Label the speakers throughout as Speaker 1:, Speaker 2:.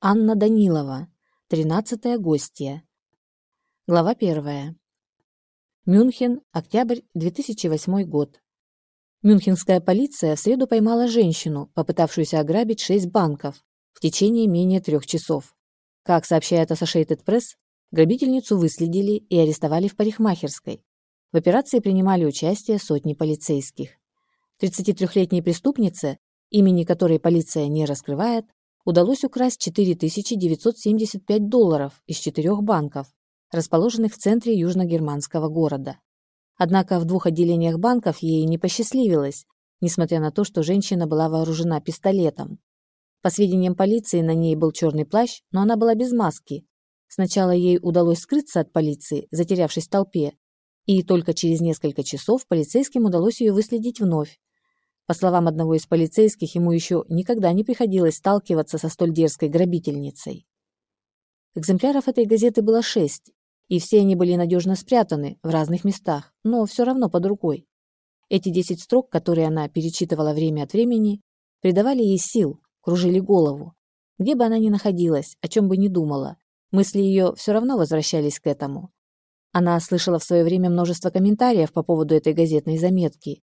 Speaker 1: Анна Данилова. Тринадцатая гостья. Глава первая. Мюнхен, октябрь 2008 год. Мюнхенская полиция в среду поймала женщину, попытавшуюся ограбить шесть банков в течение менее трех часов. Как сообщает Associated Press, грабительницу выследили и арестовали в парикмахерской. В операции принимали участие сотни полицейских. 33-летней преступнице, имени которой полиция не раскрывает, удалось украсть 4975 долларов из четырех банков, расположенных в центре южногерманского города. Однако в двух отделениях банков ей не посчастливилось, несмотря на то, что женщина была вооружена пистолетом. По сведениям полиции, на ней был черный плащ, но она была без маски. Сначала ей удалось скрыться от полиции, затерявшись в толпе, и только через несколько часов полицейским удалось ее выследить вновь. По словам одного из полицейских, ему еще никогда не приходилось сталкиваться со столь дерзкой грабительницей. Экземпляров этой газеты было шесть, и все они были надежно спрятаны в разных местах, но все равно под рукой. Эти десять строк, которые она перечитывала время от времени, придавали ей сил, кружили голову. Где бы она ни находилась, о чем бы ни думала, мысли ее все равно возвращались к этому. Она слышала в свое время множество комментариев по поводу этой газетной заметки,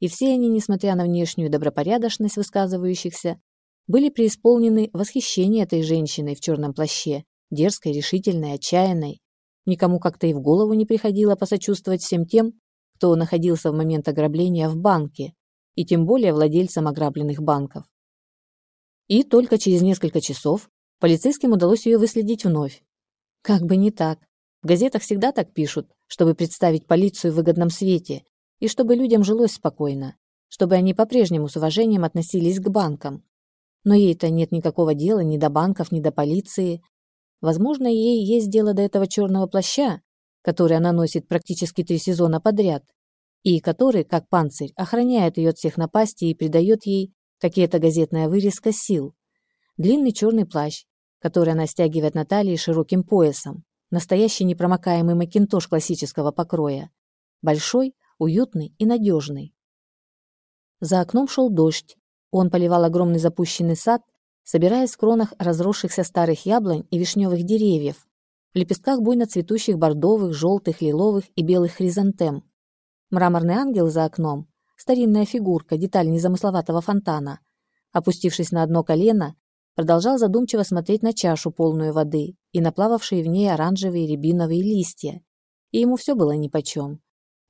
Speaker 1: и все они, несмотря на внешнюю добропорядочность высказывающихся, были преисполнены восхищения этой женщиной в черном плаще, дерзкой, решительной, отчаянной. Никому как-то и в голову не приходило посочувствовать всем тем, кто находился в момент ограбления в банке, и тем более владельцам ограбленных банков. И только через несколько часов полицейским удалось ее выследить вновь. Как бы не так. В газетах всегда так пишут, чтобы представить полицию в выгодном свете, и чтобы людям жилось спокойно, чтобы они по-прежнему с уважением относились к банкам. Но ей-то нет никакого дела ни до банков, ни до полиции. Возможно, ей есть дело до этого черного плаща, который она носит практически три сезона подряд, и который, как панцирь, охраняет ее от всех напастей и придает ей какие-то газетная вырезка сил. Длинный черный плащ, который она стягивает на талии широким поясом, настоящий непромокаемый макинтош классического покроя, большой, уютный и надежный. За окном шел дождь. Он поливал огромный запущенный сад, собираясь в кронах разросшихся старых яблонь и вишневых деревьев, в лепестках буйно цветущих бордовых, желтых, лиловых и белых хризантем. Мраморный ангел за окном, старинная фигурка, деталь незамысловатого фонтана, опустившись на одно колено, продолжал задумчиво смотреть на чашу, полную воды, и наплававшие в ней оранжевые рябиновые листья. И ему все было нипочем.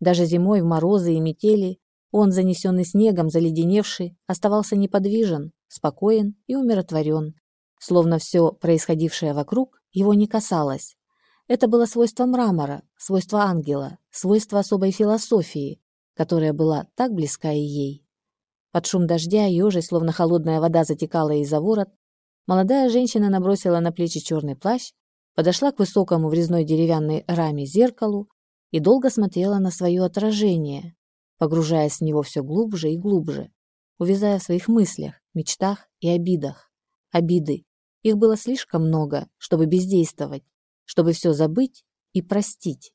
Speaker 1: Даже зимой в морозы и метели он, занесенный снегом, заледеневший, оставался неподвижен, спокоен и умиротворен, словно все происходившее вокруг его не касалось. Это было свойство мрамора, свойство ангела, свойство особой философии, которая была так близка и ей. Под шум дождя, ежей, словно холодная вода затекала ей за ворот, молодая женщина набросила на плечи черный плащ, подошла к высокому врезной деревянной раме зеркалу и долго смотрела на свое отражение, погружаясь в него все глубже и глубже, увязая в своих мыслях, мечтах и обидах. Обиды. Их было слишком много, чтобы бездействовать, чтобы все забыть и простить.